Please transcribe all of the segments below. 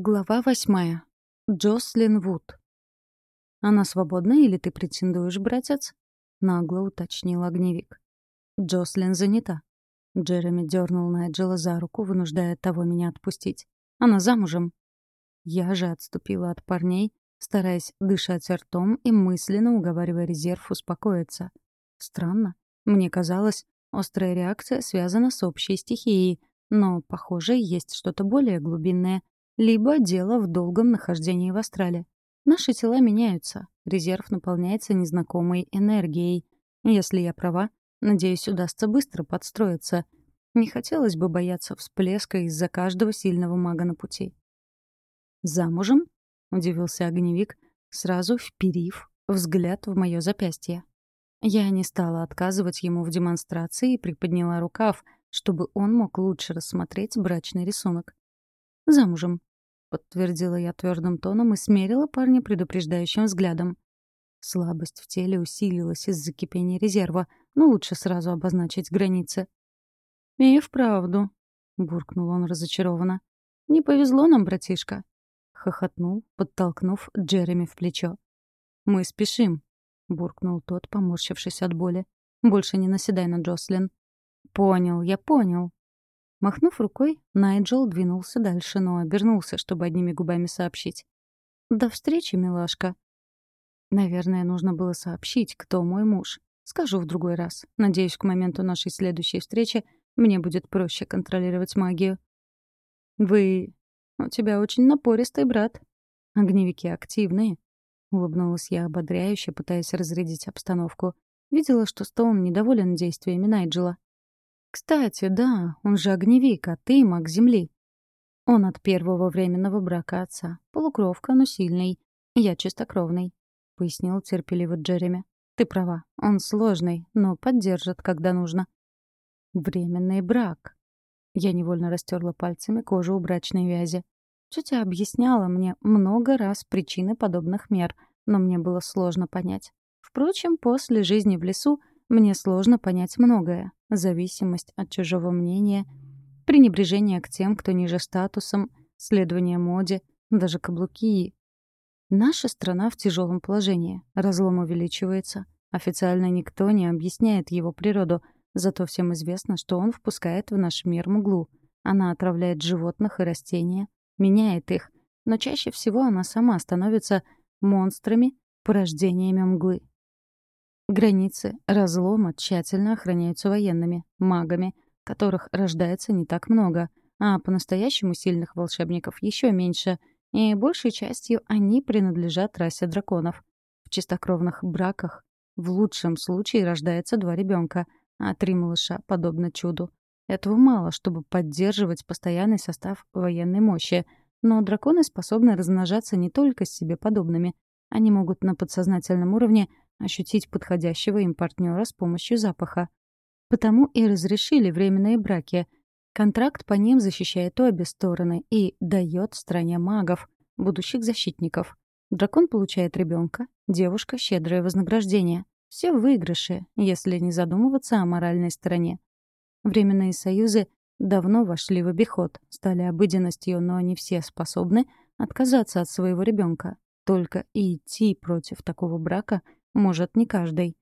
Глава восьмая. Джослин Вуд. «Она свободна или ты претендуешь, братец?» — нагло уточнил огневик. Джослин занята. Джереми дернул Найджела за руку, вынуждая того меня отпустить. «Она замужем». Я же отступила от парней, стараясь дышать ртом и мысленно уговаривая резерв успокоиться. Странно. Мне казалось, острая реакция связана с общей стихией, но, похоже, есть что-то более глубинное — либо дело в долгом нахождении в астрале. Наши тела меняются, резерв наполняется незнакомой энергией. Если я права, надеюсь, удастся быстро подстроиться. Не хотелось бы бояться всплеска из-за каждого сильного мага на пути. «Замужем?» — удивился огневик, сразу вперив взгляд в мое запястье. Я не стала отказывать ему в демонстрации и приподняла рукав, чтобы он мог лучше рассмотреть брачный рисунок. «Замужем», — подтвердила я твердым тоном и смерила парня предупреждающим взглядом. Слабость в теле усилилась из-за кипения резерва, но лучше сразу обозначить границы. «И вправду», — буркнул он разочарованно. «Не повезло нам, братишка», — хохотнул, подтолкнув Джереми в плечо. «Мы спешим», — буркнул тот, поморщившись от боли. «Больше не наседай на Джослин». «Понял, я понял», Махнув рукой, Найджел двинулся дальше, но обернулся, чтобы одними губами сообщить. «До встречи, милашка». Наверное, нужно было сообщить, кто мой муж. Скажу в другой раз. Надеюсь, к моменту нашей следующей встречи мне будет проще контролировать магию. «Вы... У тебя очень напористый брат. Огневики активные». Улыбнулась я ободряюще, пытаясь разрядить обстановку. Видела, что Стоун недоволен действиями Найджела. Кстати, да, он же огневик, а ты маг земли. Он от первого временного брака отца. Полукровка, но сильный. Я чистокровный, — пояснил терпеливо Джереми. Ты права, он сложный, но поддержит, когда нужно. Временный брак. Я невольно растерла пальцами кожу у брачной вязи. Тетя объясняла мне много раз причины подобных мер, но мне было сложно понять. Впрочем, после жизни в лесу мне сложно понять многое. Зависимость от чужого мнения, пренебрежение к тем, кто ниже статусом, следование моде, даже каблуки. Наша страна в тяжелом положении. Разлом увеличивается. Официально никто не объясняет его природу, зато всем известно, что он впускает в наш мир мглу. Она отравляет животных и растения, меняет их, но чаще всего она сама становится монстрами, порождениями мглы. Границы разлома тщательно охраняются военными, магами, которых рождается не так много, а по-настоящему сильных волшебников еще меньше, и большей частью они принадлежат расе драконов. В чистокровных браках в лучшем случае рождается два ребенка, а три малыша подобно чуду. Этого мало, чтобы поддерживать постоянный состав военной мощи, но драконы способны размножаться не только с себе подобными. Они могут на подсознательном уровне ощутить подходящего им партнера с помощью запаха. Потому и разрешили временные браки. Контракт по ним защищает обе стороны и дает стране магов, будущих защитников. Дракон получает ребенка, девушка — щедрое вознаграждение. Все выигрыши, если не задумываться о моральной стороне. Временные союзы давно вошли в обиход, стали обыденностью, но не все способны отказаться от своего ребенка. Только и идти против такого брака — может, не каждый.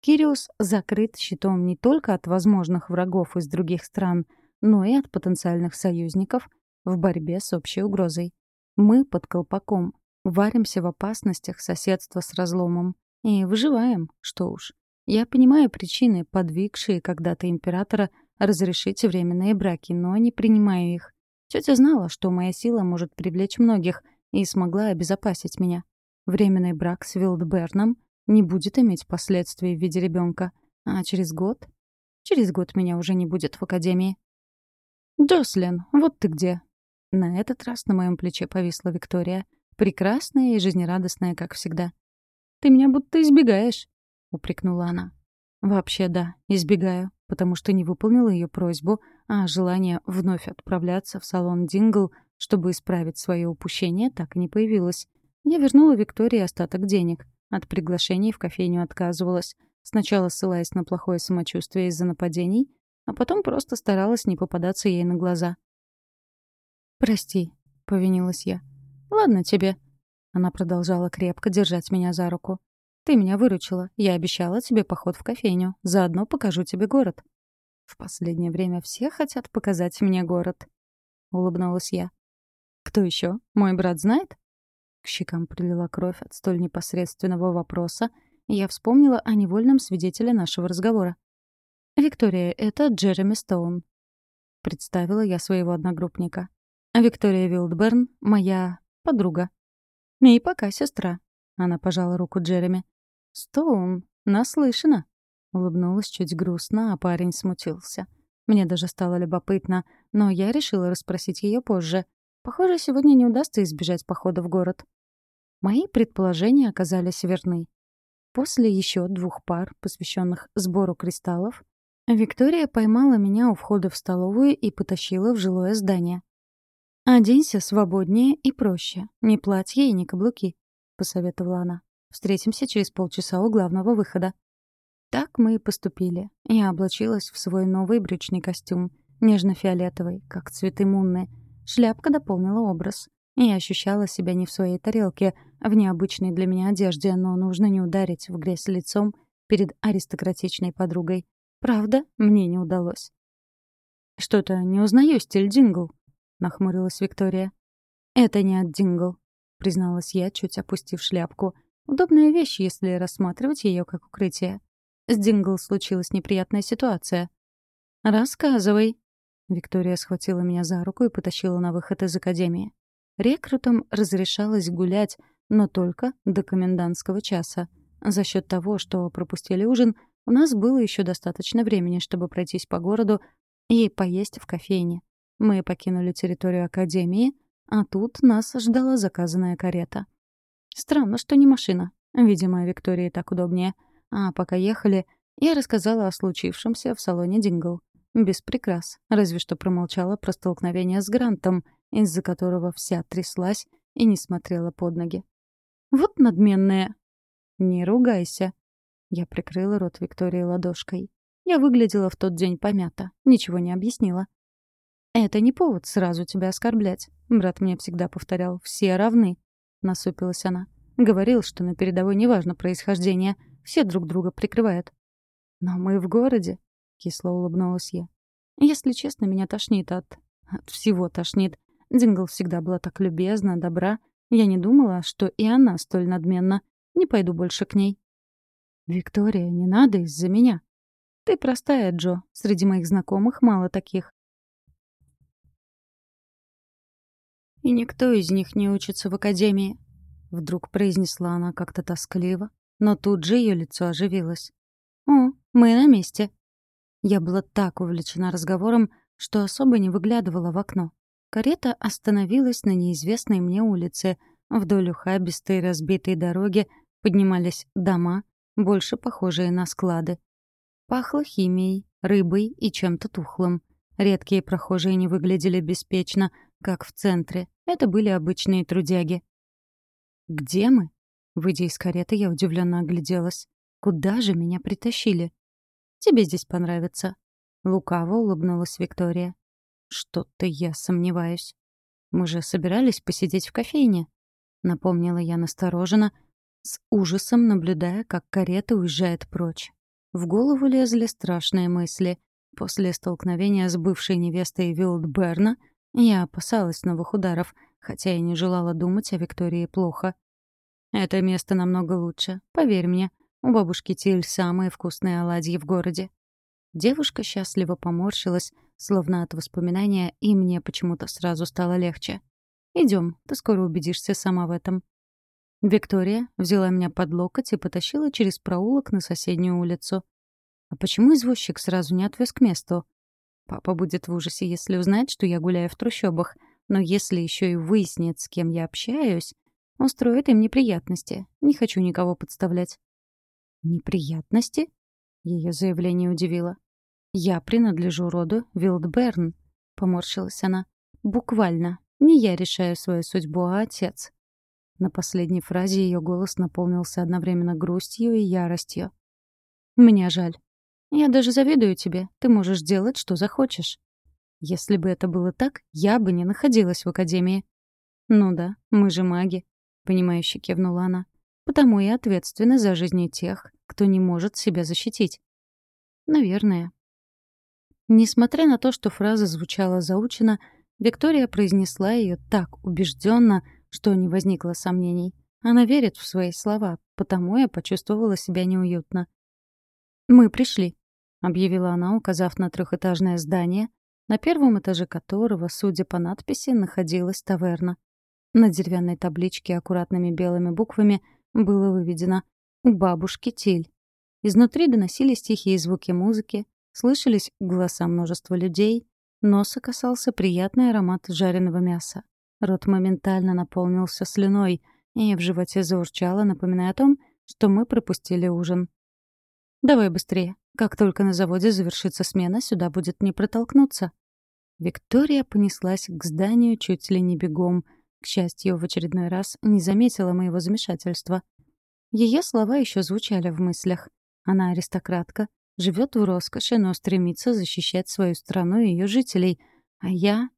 Кириус закрыт щитом не только от возможных врагов из других стран, но и от потенциальных союзников в борьбе с общей угрозой. Мы под колпаком, варимся в опасностях соседства с разломом и выживаем, что уж. Я понимаю причины, подвигшие когда-то императора разрешить временные браки, но не принимаю их. Тетя знала, что моя сила может привлечь многих, и смогла обезопасить меня. Временный брак с Вилдберном не будет иметь последствий в виде ребенка. А через год? Через год меня уже не будет в академии. «Джослин, вот ты где!» На этот раз на моем плече повисла Виктория. Прекрасная и жизнерадостная, как всегда. «Ты меня будто избегаешь», — упрекнула она. «Вообще да, избегаю, потому что не выполнила ее просьбу, а желание вновь отправляться в салон Дингл, чтобы исправить свое упущение, так и не появилось. Я вернула Виктории остаток денег — от приглашений в кофейню отказывалась, сначала ссылаясь на плохое самочувствие из-за нападений, а потом просто старалась не попадаться ей на глаза. «Прости», повинилась я. «Ладно тебе». Она продолжала крепко держать меня за руку. «Ты меня выручила. Я обещала тебе поход в кофейню. Заодно покажу тебе город». «В последнее время все хотят показать мне город», — улыбнулась я. «Кто еще? Мой брат знает?» К щекам прилила кровь от столь непосредственного вопроса, я вспомнила о невольном свидетеле нашего разговора. «Виктория, это Джереми Стоун», — представила я своего одногруппника. «Виктория Вилдберн — моя подруга». «И пока сестра», — она пожала руку Джереми. «Стоун, наслышана», — улыбнулась чуть грустно, а парень смутился. Мне даже стало любопытно, но я решила расспросить ее позже. Похоже, сегодня не удастся избежать похода в город. Мои предположения оказались верны. После еще двух пар, посвященных сбору кристаллов, Виктория поймала меня у входа в столовую и потащила в жилое здание. «Оденься свободнее и проще. Ни платье и ни каблуки», — посоветовала она. Встретимся через полчаса у главного выхода». Так мы и поступили. Я облачилась в свой новый брючный костюм, нежно-фиолетовый, как цветы мунны. Шляпка дополнила образ. Я ощущала себя не в своей тарелке, в необычной для меня одежде, но нужно не ударить в грязь лицом перед аристократичной подругой. Правда, мне не удалось. «Что-то не узнаю стиль Дингл», — нахмурилась Виктория. «Это не от Дингл», — призналась я, чуть опустив шляпку — Удобная вещь, если рассматривать ее как укрытие. С Дингл случилась неприятная ситуация. «Рассказывай». Виктория схватила меня за руку и потащила на выход из академии. Рекрутам разрешалось гулять, но только до комендантского часа. За счет того, что пропустили ужин, у нас было еще достаточно времени, чтобы пройтись по городу и поесть в кофейне. Мы покинули территорию академии, а тут нас ждала заказанная карета. Странно, что не машина. Видимо, Виктории так удобнее. А пока ехали, я рассказала о случившемся в салоне Дингл. Без прикрас, разве что промолчала про столкновение с Грантом, из-за которого вся тряслась и не смотрела под ноги. «Вот надменная!» «Не ругайся!» Я прикрыла рот Виктории ладошкой. Я выглядела в тот день помято, ничего не объяснила. «Это не повод сразу тебя оскорблять. Брат мне всегда повторял, все равны. — насупилась она. «Говорил, что на передовой неважно происхождение, все друг друга прикрывают». «Но мы в городе», — кисло улыбнулась я. «Если честно, меня тошнит от... от всего тошнит. Дингл всегда была так любезна, добра. Я не думала, что и она столь надменна. Не пойду больше к ней». «Виктория, не надо из-за меня». «Ты простая, Джо. Среди моих знакомых мало таких. И никто из них не учится в академии. Вдруг произнесла она как-то тоскливо, но тут же ее лицо оживилось. «О, мы на месте». Я была так увлечена разговором, что особо не выглядывала в окно. Карета остановилась на неизвестной мне улице. Вдоль ухабистой разбитой дороги поднимались дома, больше похожие на склады. Пахло химией, рыбой и чем-то тухлым. Редкие прохожие не выглядели беспечно — как в центре. Это были обычные трудяги. «Где мы?» Выйдя из кареты, я удивленно огляделась. «Куда же меня притащили?» «Тебе здесь понравится». Лукаво улыбнулась Виктория. «Что-то я сомневаюсь. Мы же собирались посидеть в кофейне», — напомнила я настороженно, с ужасом наблюдая, как карета уезжает прочь. В голову лезли страшные мысли. После столкновения с бывшей невестой Вилдберна я опасалась новых ударов, хотя и не желала думать о Виктории плохо. Это место намного лучше, поверь мне. У бабушки Тиль самые вкусные оладьи в городе. Девушка счастливо поморщилась, словно от воспоминания, и мне почему-то сразу стало легче. Идем, ты скоро убедишься сама в этом. Виктория взяла меня под локоть и потащила через проулок на соседнюю улицу. А почему извозчик сразу не отвез к месту? Папа будет в ужасе, если узнает, что я гуляю в трущобах. Но если еще и выяснит, с кем я общаюсь, устроит им неприятности. Не хочу никого подставлять. «Неприятности?» — ее заявление удивило. «Я принадлежу роду Вилдберн», — поморщилась она. «Буквально. Не я решаю свою судьбу, а отец». На последней фразе ее голос наполнился одновременно грустью и яростью. «Мне жаль. Я даже завидую тебе. Ты можешь делать, что захочешь. Если бы это было так, я бы не находилась в академии. «Ну да, мы же маги», — понимающе кивнула она. «Потому и ответственны за жизни тех, кто не может себя защитить». «Наверное». Несмотря на то, что фраза звучала заучено, Виктория произнесла ее так убежденно, что не возникло сомнений. Она верит в свои слова, потому я почувствовала себя неуютно. «Мы пришли», — объявила она, указав на трехэтажное здание, на первом этаже которого, судя по надписи, находилась таверна. На деревянной табличке аккуратными белыми буквами было выведено «У бабушки Тиль». Изнутри доносились тихие звуки музыки, слышались голоса множества людей, носа касался приятный аромат жареного мяса. Рот моментально наполнился слюной, и в животе заурчало, напоминая о том, что мы пропустили ужин. «Давай быстрее. Как только на заводе завершится смена, сюда будет не протолкнуться». Виктория понеслась к зданию чуть ли не бегом. К счастью, в очередной раз не заметила моего замешательства. Ее слова еще звучали в мыслях. Она аристократка, живет в роскоши, но стремится защищать свою страну и ее жителей. А я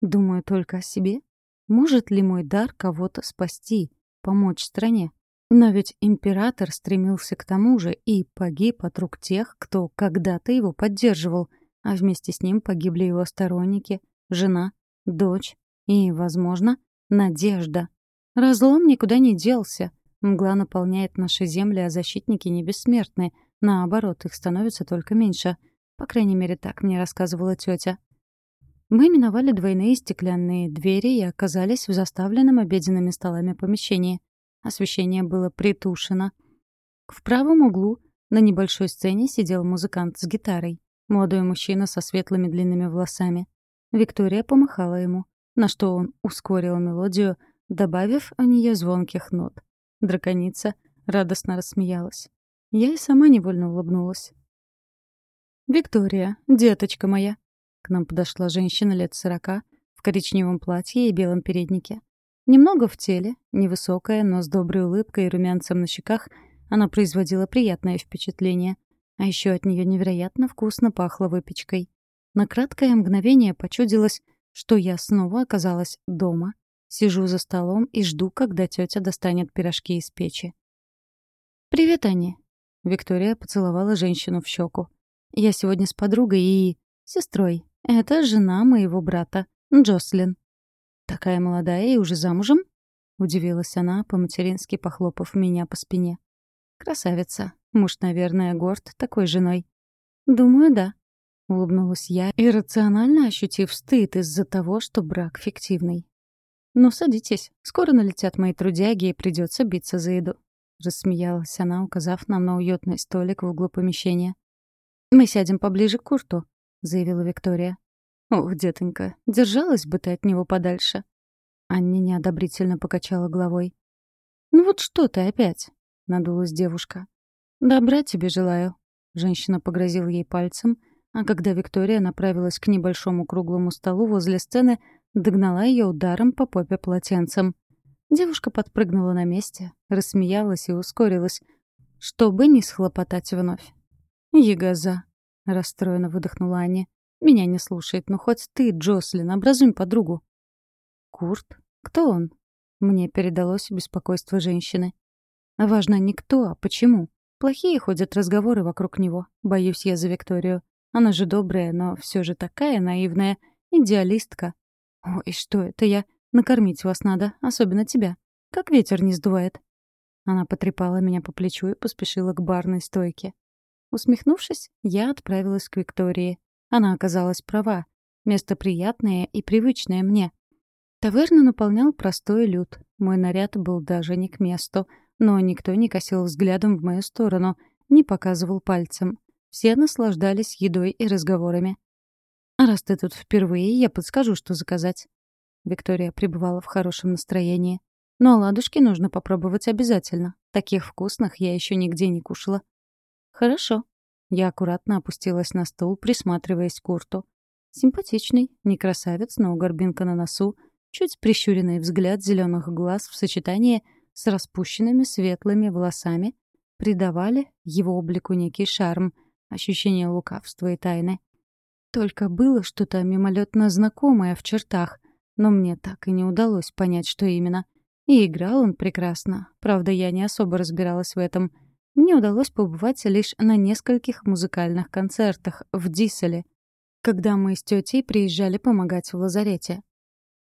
думаю только о себе может ли мой дар кого-то спасти, помочь стране? Но ведь император стремился к тому же и погиб от рук тех, кто когда-то его поддерживал, а вместе с ним погибли его сторонники, жена, дочь и, возможно, надежда. Разлом никуда не делся. Мгла наполняет наши земли, а защитники не бессмертны. Наоборот, их становится только меньше. По крайней мере, так мне рассказывала тетя. Мы миновали двойные стеклянные двери и оказались в заставленном обеденными столами помещении. Освещение было притушено. В правом углу на небольшой сцене сидел музыкант с гитарой. Молодой мужчина со светлыми длинными волосами. Виктория помахала ему, на что он ускорил мелодию, добавив о нее звонких нот. Драконица радостно рассмеялась. Я и сама невольно улыбнулась. «Виктория, деточка моя», к нам подошла женщина лет сорока в коричневом платье и белом переднике. Немного в теле, невысокая, но с доброй улыбкой и румянцем на щеках, она производила приятное впечатление. А еще от нее невероятно вкусно пахло выпечкой. На краткое мгновение почудилось, что я снова оказалась дома. Сижу за столом и жду, когда тетя достанет пирожки из печи. «Привет, Аня!» Виктория поцеловала женщину в щеку. «Я сегодня с подругой и... сестрой. Это жена моего брата, Джослин. Такая молодая и уже замужем? Удивилась она, по-матерински похлопав меня по спине. Красавица. Муж, наверное, горд такой женой. Думаю, да. Улыбнулась я, иррационально ощутив стыд из-за того, что брак фиктивный. «Ну, садитесь. Скоро налетят мои трудяги, и придется биться за еду». Рассмеялась она, указав нам на уютный столик в углу помещения. «Мы сядем поближе к Курту заявила Виктория. «Ох, детонька, держалась бы ты от него подальше». Анни неодобрительно покачала головой. «Ну вот что ты опять?» — надулась девушка. «Добра тебе желаю». Женщина погрозила ей пальцем, а когда Виктория направилась к небольшому круглому столу возле сцены, догнала ее ударом по попе полотенцем. Девушка подпрыгнула на месте, рассмеялась и ускорилась, чтобы не схлопотать вновь. «Ягоза», — расстроенно выдохнула Аня. «Меня не слушает. Ну хоть ты, Джослин, образуй подругу». «Курт? Кто он?» Мне передалось беспокойство женщины. «Важно не кто, а почему. Плохие ходят разговоры вокруг него. Боюсь я за Викторию. Она же добрая, но все же такая наивная. Идеалистка. Ой, что это я? Накормить вас надо, особенно тебя. Как ветер не сдувает». Она потрепала меня по плечу и поспешила к барной стойке. Усмехнувшись, я отправилась к Виктории. Она оказалась права. Место приятное и привычное мне. Таверну наполнял простой люд. Мой наряд был даже не к месту. Но никто не косил взглядом в мою сторону, не показывал пальцем. Все наслаждались едой и разговорами. «А раз ты тут впервые, я подскажу, что заказать». Виктория пребывала в хорошем настроении. «Но оладушки нужно попробовать обязательно. Таких вкусных я еще нигде не кушала». «Хорошо». Я аккуратно опустилась на стул, присматриваясь к Курту. Симпатичный, не красавец, но горбинка на носу, чуть прищуренный взгляд зеленых глаз в сочетании с распущенными светлыми волосами придавали его облику некий шарм, ощущение лукавства и тайны. Только было что-то мимолетно знакомое в чертах, но мне так и не удалось понять, что именно. И играл он прекрасно. Правда, я не особо разбиралась в этом. Мне удалось побывать лишь на нескольких музыкальных концертах в Дисселе, когда мы с тетей приезжали помогать в лазарете.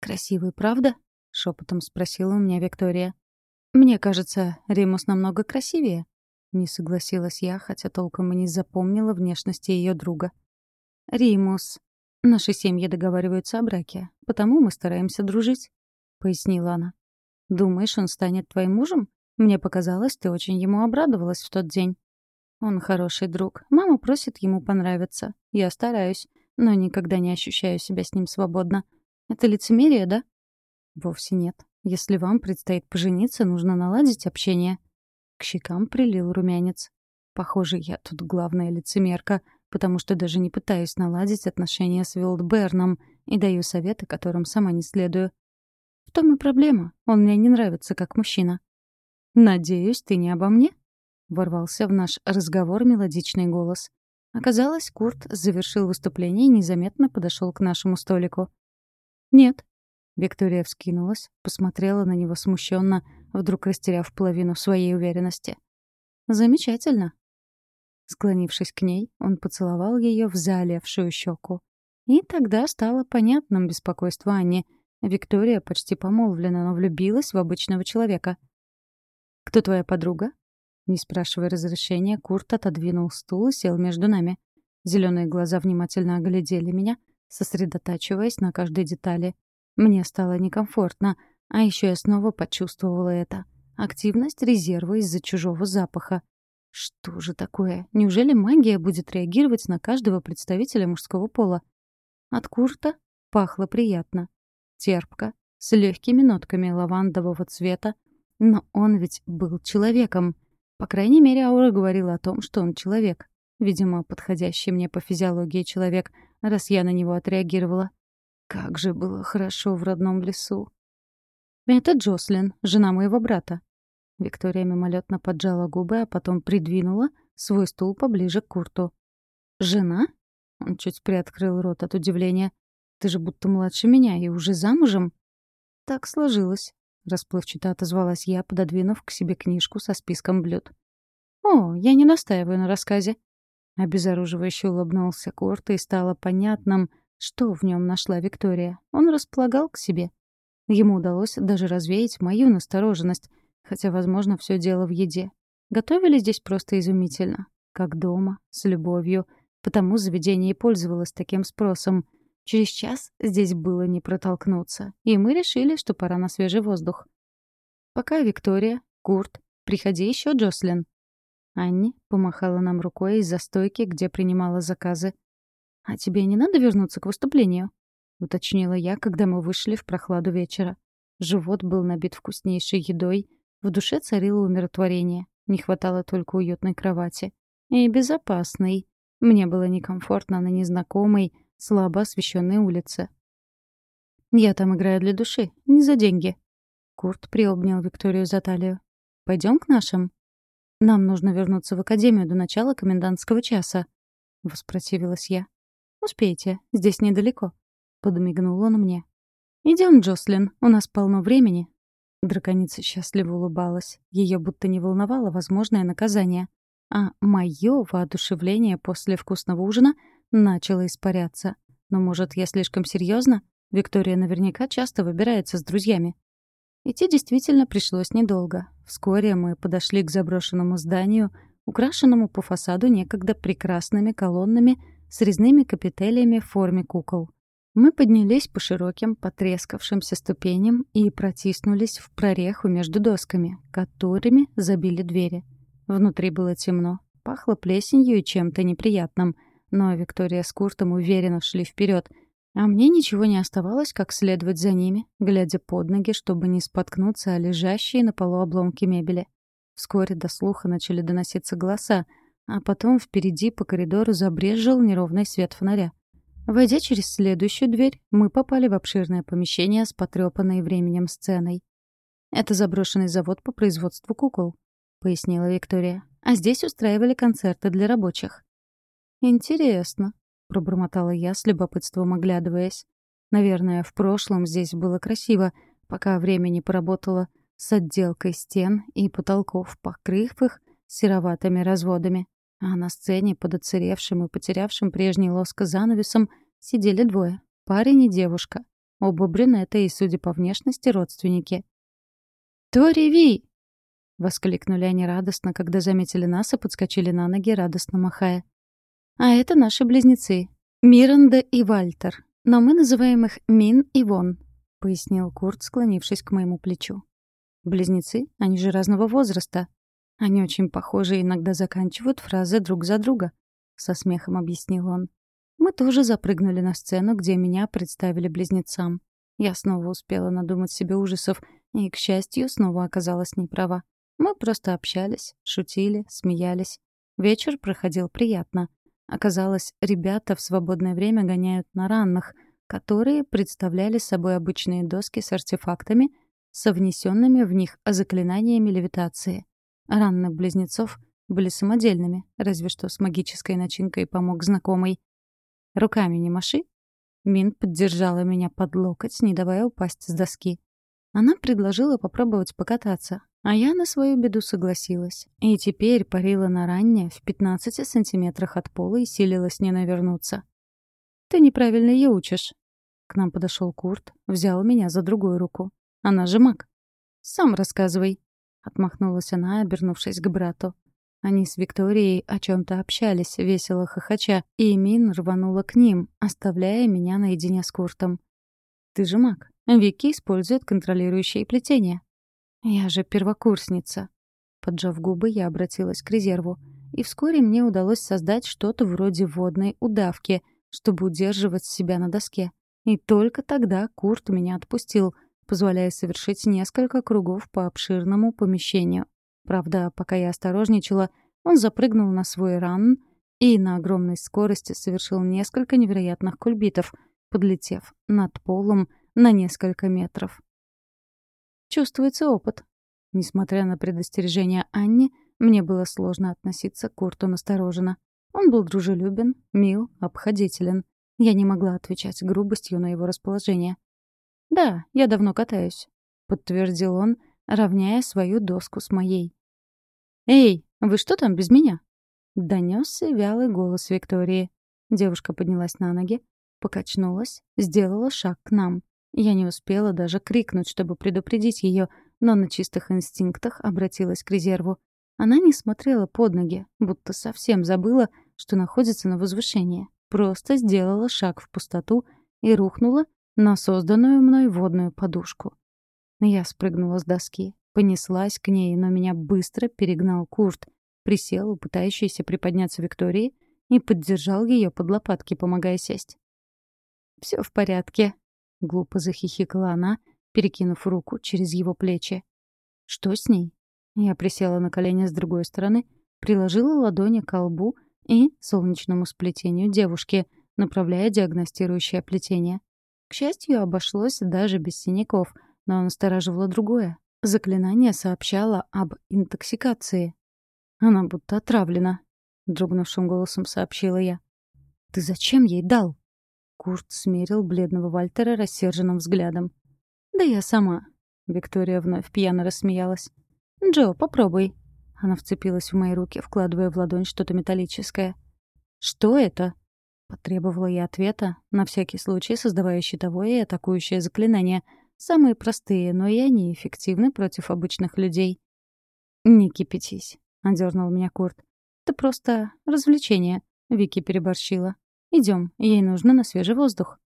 «Красивый, правда?» — шепотом спросила у меня Виктория. «Мне кажется, Римус намного красивее», — не согласилась я, хотя толком и не запомнила внешности ее друга. «Римус. Наши семьи договариваются о браке, потому мы стараемся дружить», — пояснила она. «Думаешь, он станет твоим мужем? Мне показалось, ты очень ему обрадовалась в тот день». «Он хороший друг. Мама просит ему понравиться. Я стараюсь, но никогда не ощущаю себя с ним свободно. Это лицемерие, да?» «Вовсе нет. Если вам предстоит пожениться, нужно наладить общение». К щекам прилил румянец. Похоже, я тут главная лицемерка, потому что даже не пытаюсь наладить отношения с Вилдберном и даю советы, которым сама не следую. В том и проблема. Он мне не нравится как мужчина. «Надеюсь, ты не обо мне?» — ворвался в наш разговор мелодичный голос. Оказалось, Курт завершил выступление и незаметно подошел к нашему столику. «Нет», Виктория вскинулась, посмотрела на него смущенно, вдруг растеряв половину своей уверенности. «Замечательно». Склонившись к ней, он поцеловал ее в залевшую щеку. И тогда стало понятным беспокойство Анни. Виктория почти помолвлена, но влюбилась в обычного человека. «Кто твоя подруга?» Не спрашивая разрешения, Курт отодвинул стул и сел между нами. Зеленые глаза внимательно оглядели меня, сосредотачиваясь на каждой детали. Мне стало некомфортно, а еще я снова почувствовала это. Активность резерва из-за чужого запаха. Что же такое? Неужели магия будет реагировать на каждого представителя мужского пола? От Курта пахло приятно. Терпко, с легкими нотками лавандового цвета. Но он ведь был человеком. По крайней мере, аура говорила о том, что он человек. Видимо, подходящий мне по физиологии человек, раз я на него отреагировала. Как же было хорошо в родном лесу. «Это Джослин, жена моего брата». Виктория мимолетно поджала губы, а потом придвинула свой стул поближе к Курту. «Жена?» Он чуть приоткрыл рот от удивления. «Ты же будто младше меня и уже замужем?» «Так сложилось», — расплывчато отозвалась я, пододвинув к себе книжку со списком блюд. «О, я не настаиваю на рассказе». Обезоруживающе улыбнулся Курт, и стало понятным — что в нем нашла Виктория? Он располагал к себе. Ему удалось даже развеять мою настороженность, хотя, возможно, все дело в еде. Готовили здесь просто изумительно. Как дома, с любовью. Потому заведение и пользовалось таким спросом. Через час здесь было не протолкнуться, и мы решили, что пора на свежий воздух. Пока Виктория, Курт, приходи еще, Джослин. Анни помахала нам рукой из-за стойки, где принимала заказы. «А тебе не надо вернуться к выступлению?» — уточнила я, когда мы вышли в прохладу вечера. Живот был набит вкуснейшей едой, в душе царило умиротворение, не хватало только уютной кровати. И безопасной. Мне было некомфортно на незнакомой, слабо освещенной улице. «Я там играю для души, не за деньги». Курт приобнял Викторию за талию. «Пойдем к нашим?» «Нам нужно вернуться в академию до начала комендантского часа», — воспротивилась я. «Успейте, здесь недалеко», — подмигнул он мне. «Идем, Джослин, у нас полно времени». Драконица счастливо улыбалась. Ее будто не волновало возможное наказание. А мое воодушевление после вкусного ужина начало испаряться. Но, может, я слишком серьезно? Виктория наверняка часто выбирается с друзьями. Идти действительно пришлось недолго. Вскоре мы подошли к заброшенному зданию, украшенному по фасаду некогда прекрасными колоннами с резными капителями в форме кукол. Мы поднялись по широким, потрескавшимся ступеням и протиснулись в прореху между досками, которыми забили двери. Внутри было темно, пахло плесенью и чем-то неприятным, но Виктория с Куртом уверенно шли вперед, а мне ничего не оставалось, как следовать за ними, глядя под ноги, чтобы не споткнуться о лежащие на полу обломки мебели. Вскоре до слуха начали доноситься голоса, а потом впереди по коридору забрезжил неровный свет фонаря. Войдя через следующую дверь, мы попали в обширное помещение с потрёпанной временем сценой. «Это заброшенный завод по производству кукол», — пояснила Виктория. «А здесь устраивали концерты для рабочих». «Интересно», — пробормотала я с любопытством оглядываясь. Наверное, в прошлом здесь было красиво, пока время не поработало с отделкой стен и потолков, покрыв их сероватыми разводами. А на сцене под оцаревшим и потерявшим прежний лоск занавесом сидели двое — парень и девушка. Оба брюнеты и, судя по внешности, родственники. «Тори Ви!» — воскликнули они радостно, когда заметили нас и подскочили на ноги, радостно махая. «А это наши близнецы, Миранда и Вальтер. Но мы называем их Мин и Вон», — пояснил Курт, склонившись к моему плечу. «Близнецы? Они же разного возраста. Они очень похожи иногда заканчивают фразы друг за друга», — со смехом объяснил он. Мы тоже запрыгнули на сцену, где меня представили близнецам. Я снова успела надумать себе ужасов, и, к счастью, снова оказалась неправа. Мы просто общались, шутили, смеялись. Вечер проходил приятно. Оказалось, ребята в свободное время гоняют на ранных, которые представляли собой обычные доски с артефактами, со внесенными в них заклинаниями левитации. Ранны близнецов были самодельными, разве что с магической начинкой помог знакомый. «Руками не маши?» Мин поддержала меня под локоть, не давая упасть с доски. Она предложила попробовать покататься, а я на свою беду согласилась. И теперь парила на ранне в 15 сантиметрах от пола и силилась не навернуться. «Ты неправильно ее учишь». К нам подошел Курт, взял меня за другую руку. Она же маг. «Сам рассказывай», — отмахнулась она, обернувшись к брату. Они с Викторией о чем то общались, весело хохоча, и Мин рванула к ним, оставляя меня наедине с Куртом. «Ты же маг. Вики использует контролирующее плетение. «Я же первокурсница». Поджав губы, я обратилась к резерву. И вскоре мне удалось создать что-то вроде водной удавки, чтобы удерживать себя на доске. И только тогда Курт меня отпустил, позволяя совершить несколько кругов по обширному помещению. Правда, пока я осторожничала, он запрыгнул на свой ран и на огромной скорости совершил несколько невероятных кульбитов, подлетев над полом на несколько метров. Чувствуется опыт. Несмотря на предостережение Анни, мне было сложно относиться к Курту настороженно. Он был дружелюбен, мил, обходителен. Я не могла отвечать грубостью на его расположение. «Да, я давно катаюсь», — подтвердил он, равняя свою доску с моей. «Эй, вы что там без меня?» — донесся вялый голос Виктории. Девушка поднялась на ноги, покачнулась, сделала шаг к нам. Я не успела даже крикнуть, чтобы предупредить ее, но на чистых инстинктах обратилась к резерву. Она не смотрела под ноги, будто совсем забыла, что находится на возвышении. Просто сделала шаг в пустоту и рухнула на созданную мной водную подушку. Я спрыгнула с доски, понеслась к ней, но меня быстро перегнал Курт, присел у пытающейся приподняться Виктории и поддержал ее под лопатки, помогая сесть. «Все в порядке», — глупо захихикала она, перекинув руку через его плечи. «Что с ней?» Я присела на колени с другой стороны, приложила ладони к лбу и солнечному сплетению девушки, направляя диагностирующее плетение. К счастью, обошлось даже без синяков, но настораживало другое. Заклинание сообщало об интоксикации. «Она будто отравлена», — дрогнувшим голосом сообщила я. «Ты зачем ей дал?» Курт смерил бледного Вальтера рассерженным взглядом. «Да я сама». Виктория вновь пьяно рассмеялась. «Джо, попробуй». Она вцепилась в мои руки, вкладывая в ладонь что-то металлическое. «Что это?» Потребовала я ответа, на всякий случай создавая щитовое и атакующее заклинание. Самые простые, но и они эффективны против обычных людей. «Не кипятись», — одернул меня Курт. «Это просто развлечение», — Вики переборщила. Идем, ей нужно на свежий воздух».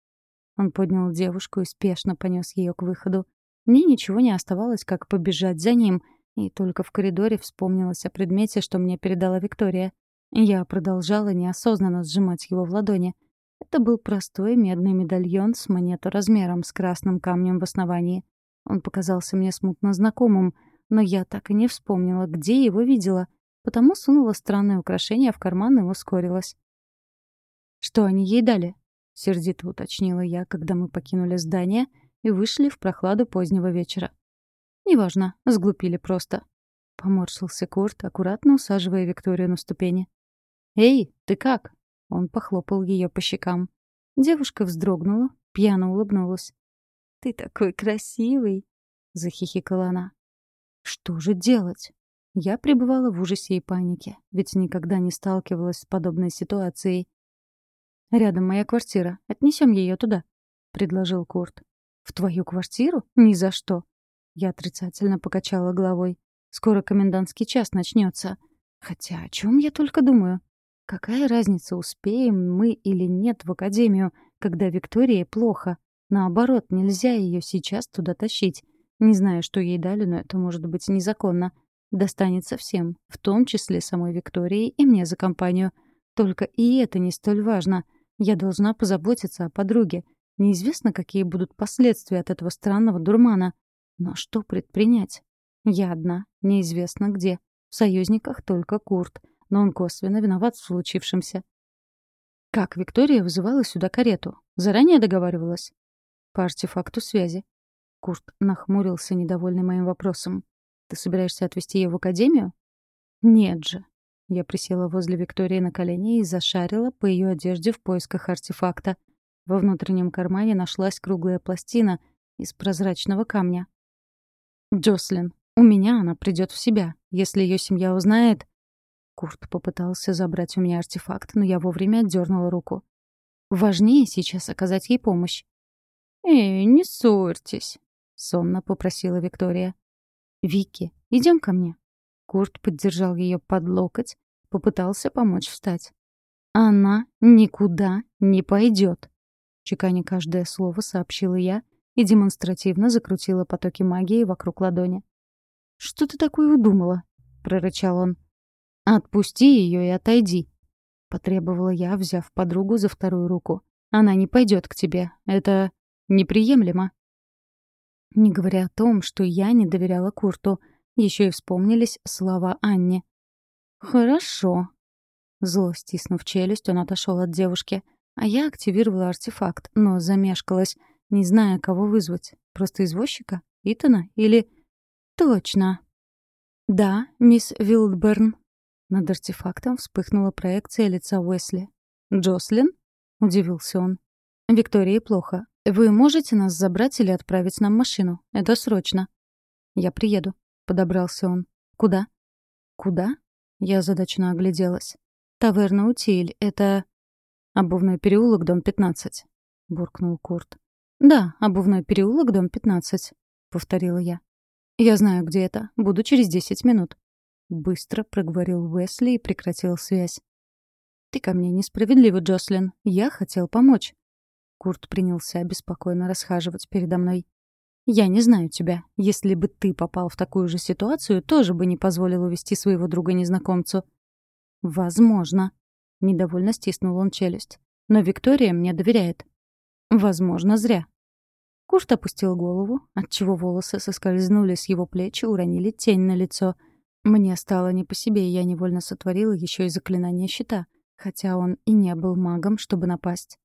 Он поднял девушку и спешно понес ее к выходу. Мне ничего не оставалось, как побежать за ним, и только в коридоре вспомнилось о предмете, что мне передала Виктория. Я продолжала неосознанно сжимать его в ладони. Это был простой медный медальон с монету размером с красным камнем в основании. Он показался мне смутно знакомым, но я так и не вспомнила, где его видела, потому сунула странное украшение в карман и ускорилась. «Что они ей дали?» — сердито уточнила я, когда мы покинули здание и вышли в прохладу позднего вечера. «Неважно, сглупили просто». Поморщился Курт, аккуратно усаживая Викторию на ступени. «Эй, ты как?» — он похлопал ее по щекам. Девушка вздрогнула, пьяно улыбнулась. «Ты такой красивый!» — захихикала она. «Что же делать?» Я пребывала в ужасе и панике, ведь никогда не сталкивалась с подобной ситуацией. «Рядом моя квартира. Отнесем ее туда», — предложил Курт. «В твою квартиру? Ни за что». Я отрицательно покачала головой. «Скоро комендантский час начнется. Хотя о чем я только думаю? Какая разница, успеем мы или нет в академию, когда Виктории плохо? Наоборот, нельзя ее сейчас туда тащить. Не знаю, что ей дали, но это может быть незаконно. Достанется всем, в том числе самой Виктории и мне за компанию. Только и это не столь важно. Я должна позаботиться о подруге. Неизвестно, какие будут последствия от этого странного дурмана. Но что предпринять? Я одна, неизвестно где. В союзниках только Курт, но он косвенно виноват в случившемся. Как Виктория вызывала сюда карету? Заранее договаривалась? По артефакту связи. Курт нахмурился, недовольный моим вопросом. Ты собираешься отвезти ее в академию? Нет же. Я присела возле Виктории на колени и зашарила по ее одежде в поисках артефакта. Во внутреннем кармане нашлась круглая пластина из прозрачного камня. «Джослин, у меня она придет в себя. Если ее семья узнает...» Курт попытался забрать у меня артефакт, но я вовремя отдернула руку. «Важнее сейчас оказать ей помощь». «Эй, не ссорьтесь», — сонно попросила Виктория. «Вики, идем ко мне». Курт поддержал ее под локоть, попытался помочь встать. «Она никуда не пойдет», — чеканя каждое слово сообщила я и демонстративно закрутила потоки магии вокруг ладони. «Что ты такое удумала?» — прорычал он. «Отпусти ее и отойди», — потребовала я, взяв подругу за вторую руку. «Она не пойдет к тебе. Это неприемлемо». Не говоря о том, что я не доверяла Курту, еще и вспомнились слова Анни. «Хорошо». Зло стиснув челюсть, он отошел от девушки, а я активировала артефакт, но замешкалась, не зная, кого вызвать. Просто извозчика? Итана? Или... Точно. Да, мисс Вилдберн. Над артефактом вспыхнула проекция лица Уэсли. «Джослин?» — удивился он. «Виктории плохо. «Вы можете нас забрать или отправить нам машину? Это срочно». «Я приеду», — подобрался он. «Куда?» «Куда?» — я задачно огляделась. «Таверна Утиль — это...» «Обувной переулок, дом 15», — буркнул Курт. «Да, обувной переулок, дом 15», — повторила я. «Я знаю, где это. Буду через десять минут». Быстро проговорил Уэсли и прекратил связь. «Ты ко мне несправедлива, Джослин. Я хотел помочь». Курт принялся беспокойно расхаживать передо мной. «Я не знаю тебя. Если бы ты попал в такую же ситуацию, тоже бы не позволил увести своего друга незнакомцу». «Возможно». Недовольно стиснул он челюсть. «Но Виктория мне доверяет». «Возможно, зря». Курт опустил голову, отчего волосы соскользнули с его плеч и уронили тень на лицо. Мне стало не по себе, и я невольно сотворила еще и заклинание щита, хотя он и не был магом, чтобы напасть.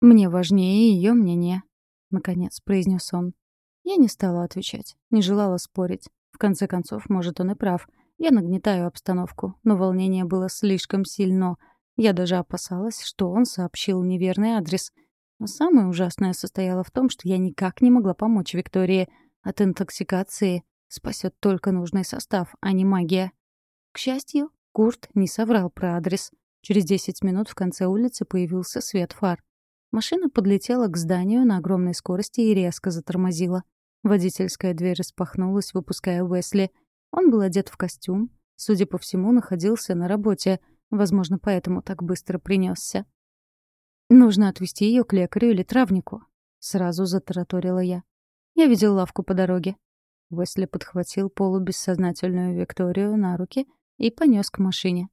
«Мне важнее ее мнение», — наконец произнес он. Я не стала отвечать, не желала спорить. В конце концов, может, он и прав. Я нагнетаю обстановку, но волнение было слишком сильно. Я даже опасалась, что он сообщил неверный адрес. Но самое ужасное состояло в том, что я никак не могла помочь Виктории. От интоксикации спасет только нужный состав, а не магия. К счастью, Курт не соврал про адрес. Через десять минут в конце улицы появился свет фар. Машина подлетела к зданию на огромной скорости и резко затормозила. Водительская дверь распахнулась, выпуская Уэсли. Он был одет в костюм. Судя по всему, находился на работе. Возможно, поэтому так быстро принесся. «Нужно отвезти ее к лекарю или травнику», — сразу затараторила я. Я видел лавку по дороге. Уэсли подхватил полубессознательную Викторию на руки и понес к машине.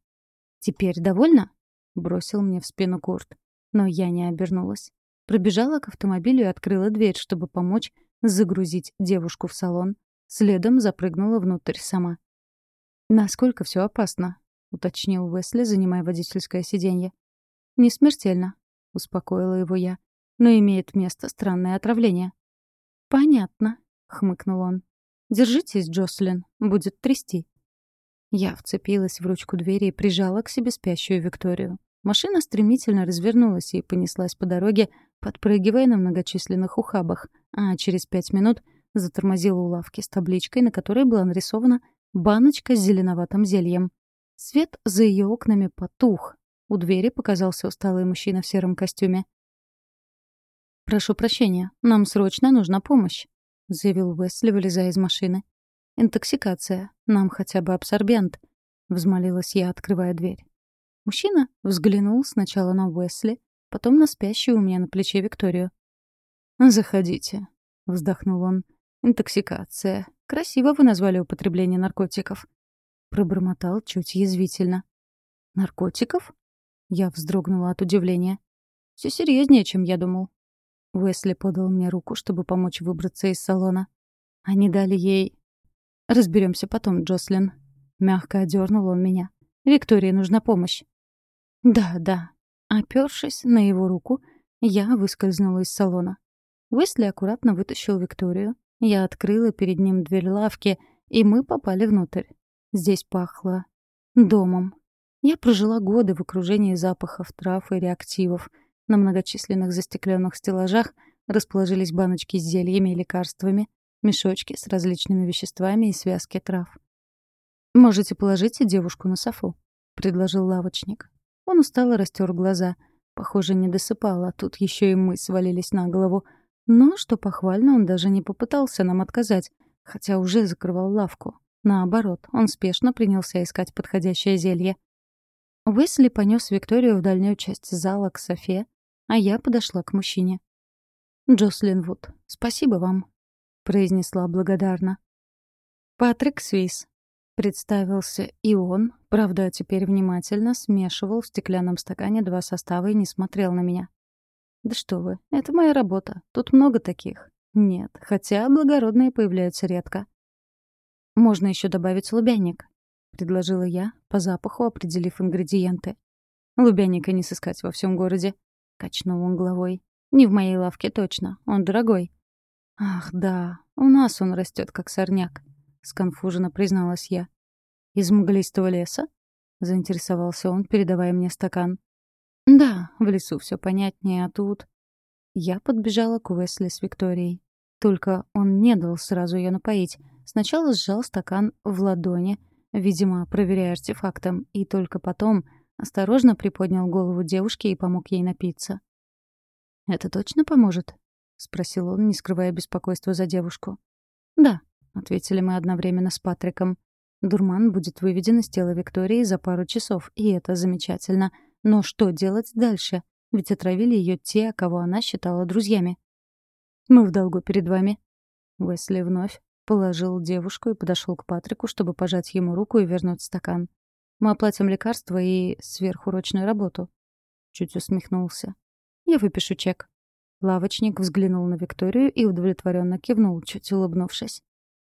«Теперь довольна?» — бросил мне в спину Курт. Но я не обернулась. Пробежала к автомобилю и открыла дверь, чтобы помочь загрузить девушку в салон. Следом запрыгнула внутрь сама. «Насколько все опасно?» — уточнил Уэсли, занимая водительское сиденье. «Не смертельно», — успокоила его я. «Но имеет место странное отравление». «Понятно», — хмыкнул он. «Держитесь, Джослин, будет трясти». Я вцепилась в ручку двери и прижала к себе спящую Викторию. Машина стремительно развернулась и понеслась по дороге, подпрыгивая на многочисленных ухабах, а через пять минут затормозила у лавки с табличкой, на которой была нарисована баночка с зеленоватым зельем. Свет за ее окнами потух. У двери показался усталый мужчина в сером костюме. «Прошу прощения, нам срочно нужна помощь», — заявил Уэсли, вылезая из машины. «Интоксикация. Нам хотя бы абсорбент», — взмолилась я, открывая дверь. Мужчина взглянул сначала на Уэсли, потом на спящую у меня на плече Викторию. «Заходите», — вздохнул он. «Интоксикация. Красиво вы назвали употребление наркотиков». Пробормотал чуть язвительно. «Наркотиков?» Я вздрогнула от удивления. Все серьезнее, чем я думал. Уэсли подал мне руку, чтобы помочь выбраться из салона. Они дали ей... Разберемся потом, Джослин. Мягко одернул он меня. Виктории нужна помощь. Да, да. Опершись на его руку, я выскользнула из салона. Уэсли аккуратно вытащил Викторию. Я открыла перед ним дверь лавки, и мы попали внутрь. Здесь пахло домом. Я прожила годы в окружении запахов трав и реактивов. На многочисленных застекленных стеллажах расположились баночки с зельями и лекарствами, мешочки с различными веществами и связки трав. «Можете положить девушку на софу», — предложил лавочник. Он устало растер глаза. Похоже, не досыпал, а тут еще и мы свалились на голову. Но, что похвально, он даже не попытался нам отказать, хотя уже закрывал лавку. Наоборот, он спешно принялся искать подходящее зелье. Уэсли понес Викторию в дальнюю часть зала к Софе, а я подошла к мужчине. «Джослин Вуд, спасибо вам», — произнесла благодарно. «Патрик Свис», — представился и он, правда, теперь внимательно смешивал в стеклянном стакане два состава и не смотрел на меня. «Да что вы, это моя работа, тут много таких». «Нет, хотя благородные появляются редко». «Можно еще добавить лубянник», — предложила я, по запаху определив ингредиенты. «Лубяника не сыскать во всем городе», — качнул он головой. «Не в моей лавке точно, он дорогой». «Ах, да, у нас он растет как сорняк», — сконфуженно призналась я. «Из мглистого леса?» — заинтересовался он, передавая мне стакан. «Да, в лесу все понятнее, а тут...» Я подбежала к Уэсли с Викторией. Только он не дал сразу ее напоить. Сначала сжал стакан в ладони — видимо, проверяя артефактом, и только потом осторожно приподнял голову девушки и помог ей напиться. «Это точно поможет?» — спросил он, не скрывая беспокойства за девушку. «Да», — ответили мы одновременно с Патриком. «Дурман будет выведен из тела Виктории за пару часов, и это замечательно. Но что делать дальше? Ведь отравили ее те, кого она считала друзьями». «Мы в долгу перед вами». Уэсли вновь Положил девушку и подошел к Патрику, чтобы пожать ему руку и вернуть стакан. «Мы оплатим лекарства и сверхурочную работу». Чуть усмехнулся. «Я выпишу чек». Лавочник взглянул на Викторию и удовлетворенно кивнул, чуть улыбнувшись.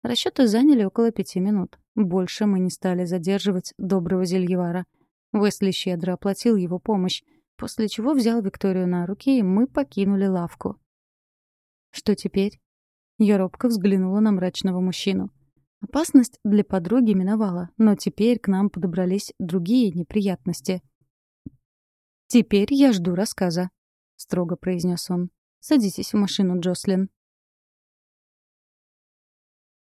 Расчеты заняли около пяти минут. Больше мы не стали задерживать доброго зельевара. Уэсли щедро оплатил его помощь, после чего взял Викторию на руки, и мы покинули лавку. «Что теперь?» Я робко взглянула на мрачного мужчину. Опасность для подруги миновала, но теперь к нам подобрались другие неприятности. «Теперь я жду рассказа», — строго произнес он. «Садитесь в машину, Джослин».